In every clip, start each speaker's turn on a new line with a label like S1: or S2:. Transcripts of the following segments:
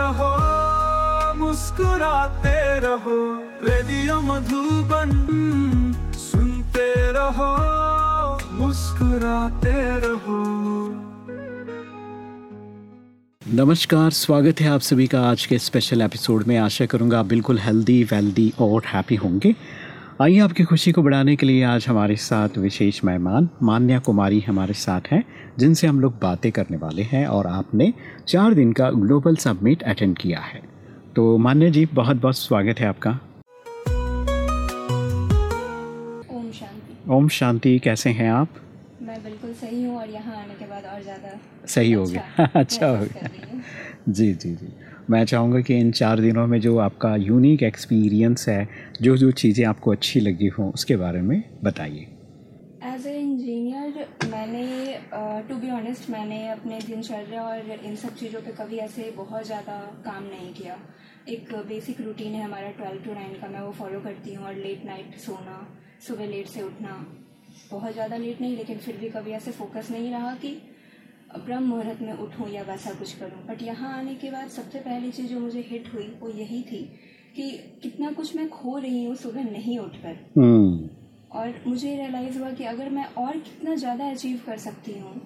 S1: रहो, मुस्कुराते रहो, रेडियो मधुबन सुनते रहो, मुस्कुराते रहो।
S2: नमस्कार, स्वागत है आप सभी का आज के स्पेशल एपिसोड में। आशा करूँगा आप बिल्कुल हेल्दी वेल्दी और हैप्पी होंगे। आइए आपकी खुशी को बढ़ाने के लिए आज हमारे साथ विशेष मेहमान मान्या कुमारी हमारे साथ हैं जिनसे हम लोग बातें करने वाले हैं और आपने चार दिन का ग्लोबल सबमिट अटेंड किया है। तो मान्या जी बहुत बहुत स्वागत है आपका।
S3: ओम शांति।
S2: ओम शांति कैसे हैं आप?
S3: मैं बिल्कुल सही हूँ और यहाँ आने के बाद और ज़्यादा
S2: सही हो गया। अच्छा हो गया। जी जी जी। मैं चाहूँगा कि इन चार दिनों में जो आपका यूनिक एक्सपीरियंस है, जो जो चीज़ें आपको अच्छी लगी हों, उसके बारे में बताइए।
S3: एज ए इंजीनियर मैंने टू बी ऑनेस्ट मैंने अपने दिनचर्या और इन सब चीज़ों पे कभी ऐसे बहुत ज़्यादा काम नहीं किया। एक बेसिक रूटीन है हमारा ट्वेल्व टू नाइन का, मैं वो फॉलो करती हूँ और लेट नाइट सोना, सुबह लेट से उठना। बहुत ज़्यादा लेट नहीं, लेकिन फिर भी कभी ऐसे फोकस नहीं रहा कि ब्रह्म मुहूर्त में उठूँ या वैसा कुछ करूँ। बट यहाँ आने के बाद सबसे पहली चीज़ जो मुझे हिट हुई वो यही थी कि कितना कुछ मैं खो रही हूँ सुबह नहीं उठकर
S2: हम्म।
S3: और मुझे रियलाइज़ हुआ कि अगर मैं और कितना ज़्यादा अचीव कर सकती हूँ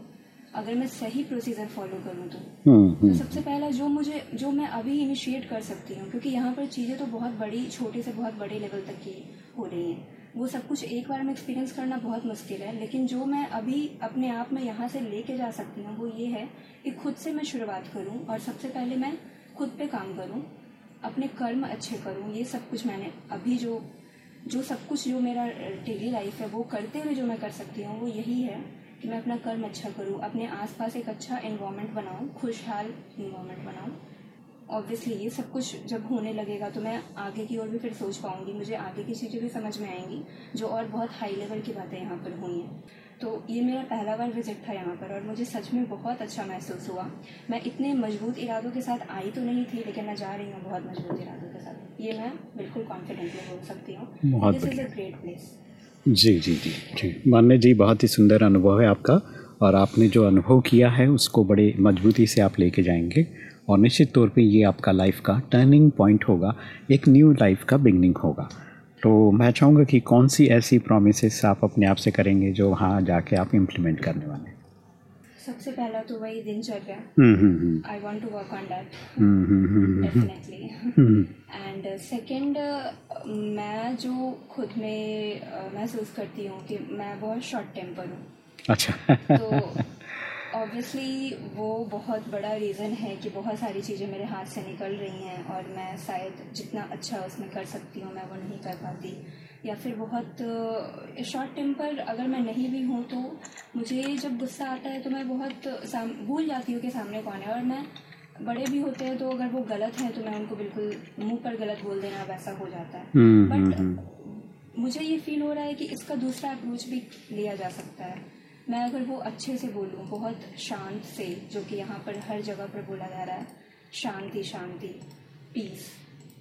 S3: अगर मैं सही प्रोसीजर फॉलो करूँ तो।
S2: हम्म
S3: तो
S2: हम्म।
S3: सबसे पहला जो मुझे जो मैं अभी इनिशिएट कर सकती हूँ क्योंकि यहाँ पर चीज़ें तो बहुत बड़ी छोटे से बहुत बड़े लेवल तक की हो रही हैं। वो सब कुछ एक बार में एक्सपीरियंस करना बहुत मुश्किल है, लेकिन जो मैं अभी अपने आप में यहाँ से लेके जा सकती हूँ, वो ये है कि खुद से मैं शुरुआत करूँ और सबसे पहले मैं खुद पे काम करूँ, अपने कर्म अच्छे करूँ, ये सब कुछ मैंने अभी जो जो सब कुछ जो मेरा डेली लाइफ है, वो करते हुए जो मैं कर सकती हूँ, वो यही है कि मैं अपना कर्म अच्छा करूँ, अपने आसपास एक अच्छा इन्वायरमेंट बनाऊँ, खुशहाल इन्वायरमेंट बनाऊँ ऑब्वियसली ये सब कुछ जब होने लगेगा तो मैं आगे की ओर भी फिर सोच पाऊँगी मुझे आगे की चीज़ें भी समझ में आएँगी जो और बहुत हाई लेवल की बातें यहाँ पर हुई हैं। तो ये मेरा पहला बार विज़िट था यहाँ पर और मुझे सच में बहुत अच्छा महसूस हुआ। मैं इतने मज़बूत इरादों के साथ आई तो नहीं थी लेकिन मैं जा रही हूँ बहुत मज़बूत इरादों के साथ। ये मैं बिल्कुल कॉन्फिडेंटली बोल सकती हूँ। This is a great place
S2: जी जी जी जी। मान्य जी बहुत ही सुंदर अनुभव है आपका और आपने जो अनुभव किया है उसको बड़े मजबूती से आप लेके जाएँगे। और निश्चित तौर पे ये आपका लाइफ का टर्निंग पॉइंट होगा एक न्यू लाइफ का बिगनिंग होगा। तो मैं चाहूँगा कि कौन सी ऐसी प्रोमिस आप अपने आप से करेंगे जो वहाँ जाके आप इम्प्लीमेंट करने वाले हैं?
S3: सबसे पहला तो वही दिनचर्या।
S2: Hmm hmm hmm.
S3: I want to work on that
S2: hmm
S3: definitely and second मैं जो खुद में महसूस करती हूँ कि मैं बहुत शॉर्ट टेम्पर हूँ।
S2: अच्छा।
S3: तो ऑब्वियसली वो बहुत बड़ा रीज़न है कि बहुत सारी चीज़ें मेरे हाथ से निकल रही हैं और मैं शायद जितना अच्छा उसमें कर सकती हूँ मैं वो नहीं कर पाती। या फिर बहुत शॉर्ट टेम्पर अगर मैं नहीं भी हूँ तो मुझे जब गुस्सा आता है तो मैं बहुत साम भूल जाती हूँ कि सामने कौन है। और मैं बड़े भी होते हैं तो अगर वो गलत है तो मैं उनको बिल्कुल मुँह पर गलत बोल देना वैसा हो जाता है।
S2: Hmm hmm
S3: but
S2: hmm.
S3: मुझे ये फील हो रहा है कि इसका दूसरा अप्रोच भी लिया जा सकता है। मैं अगर वो अच्छे से बोलूँ बहुत शांत से जो कि यहाँ पर हर जगह पर बोला जा रहा है शांति शांति पीस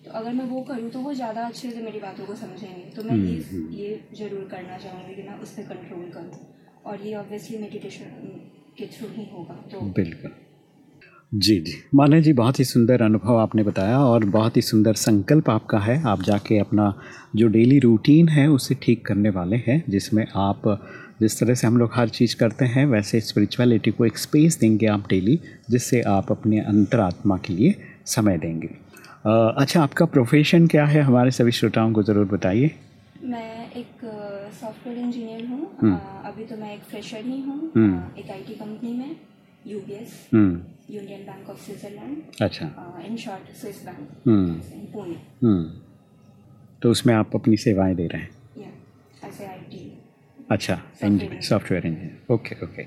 S3: तो अगर मैं वो करूँ तो वो ज़्यादा अच्छे से मेरी बातों को समझेंगे। तो मैं ये ये ज़रूर करना चाहूँगी कि मैं उस पर कंट्रोल करूँ। और ये ऑब्वियसली मेडिटेशन के थ्रू ही होगा तो
S2: बिल्कुल। जी जी। माने जी बहुत ही सुंदर अनुभव आपने बताया और बहुत ही सुंदर संकल्प आपका है। आप जाके अपना जो डेली रूटीन है उसे ठीक करने वाले हैं जिसमें आप जिस तरह से हम लोग हर चीज़ करते हैं वैसे स्पिरिचुअलिटी को एक स्पेस देंगे आप डेली जिससे आप अपने अंतरात्मा के लिए समय देंगे। अ, अच्छा आपका प्रोफेशन क्या है? हमारे सभी श्रोताओं को ज़रूर बताइए।
S3: मैं एक सॉफ्टवेयर इंजीनियर हूँ।
S2: हम्म।
S3: अभी तो मैं एक फ्रेशर ही हूँ।
S2: हम्म।
S3: एक आईटी कंपनी में UBS union bank of Switzerland
S2: अच्छा।
S3: In short Swiss bank Pune
S2: तो उसमें आप अपनी सेवाएँ दे रहे हैं। अच्छा engineer software engineer okay okay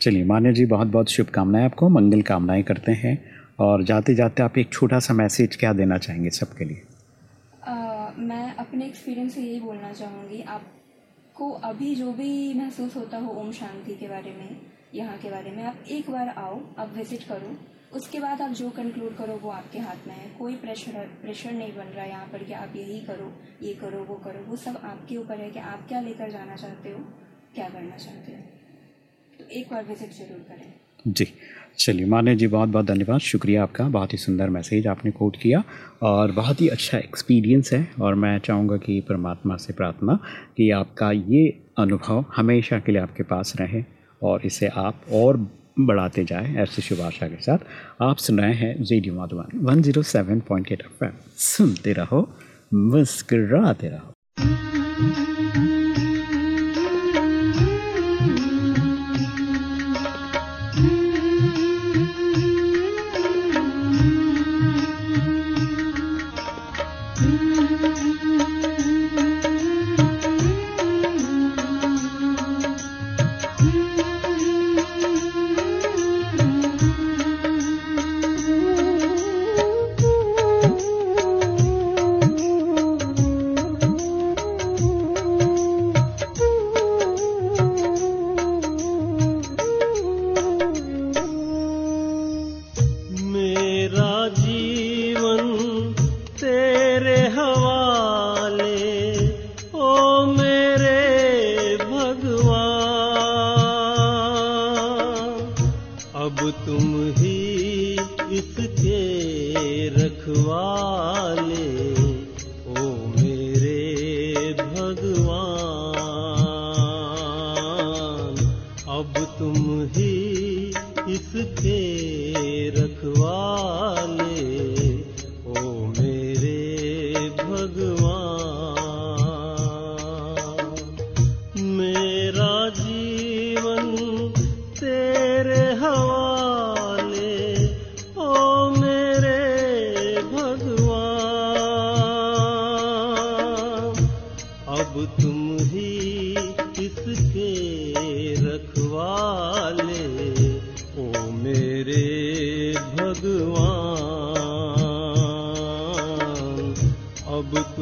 S2: चलिए मान्य जी बहुत बहुत शुभकामनाएँ आपको मंगल कामनाएँ करते हैं
S4: और जाते जाते आप एक छोटा सा मैसेज क्या देना चाहेंगे सबके लिए?
S3: आ, मैं अपने एक्सपीरियंस से यही बोलना चाहूँगी आपको अभी जो भी महसूस होता हो ओम शांति के बारे में यहाँ के बारे में आप एक बार आओ आप विज़िट करो। उसके बाद आप जो कंक्लूड करो वो आपके हाथ में है। कोई प्रेशर प्रेशर नहीं बन रहा है यहाँ पर कि आप यही करो, ये करो, वो करो। वो सब आपके ऊपर है कि आप क्या लेकर जाना चाहते हो, क्या करना चाहते हो। तो एक बार विज़िट ज़रूर करें।
S4: जी। चलिए, माने जी, बहुत बहुत धन्यवाद। शुक्रिया आपका। बहुत ही सुंदर मैसेज आपने कोट किया और बहुत ही अच्छा एक्सपीरियंस है और मैं चाहूँगा कि परमात्मा से प्रार्थना कि आपका ये अनुभव हमेशा के लिए आपके पास रहे और इसे आप और बढ़ाते जाए ऐसे शुभ आशा के साथ। आप सुन रहे हैं radio Madhuban one zero seven point eight F सुनते रहो, मुस्कराते रहो। अब तुम ही इसके रखवाले ओ मेरे भगवान। मेरा जीवन तेरे हवाले, ओ मेरे भगवान। अब तुम ही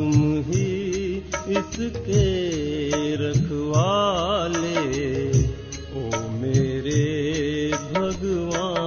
S4: तुम ही इसके रखवाले ओ मेरे भगवान।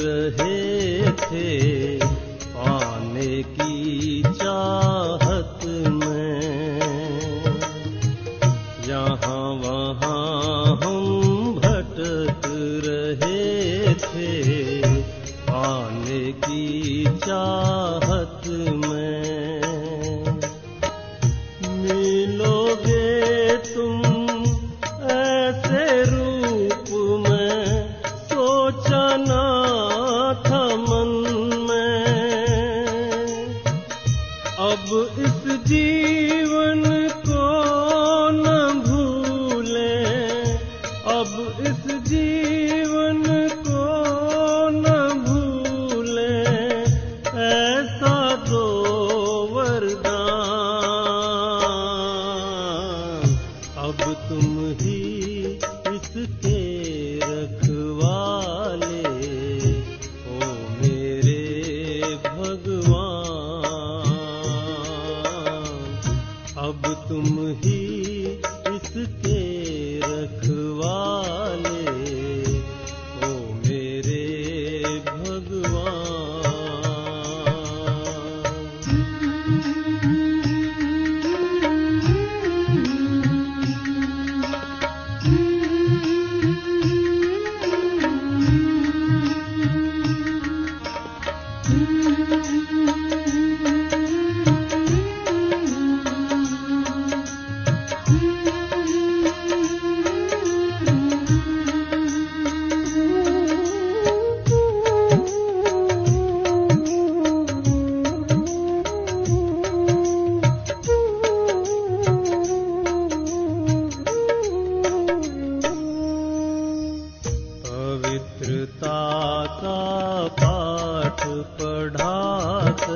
S4: रहे थे आने की चाहत में। यहाँ वहाँ हम भटक रहे थे आने की चाहत रखवा पाठ पढ़ात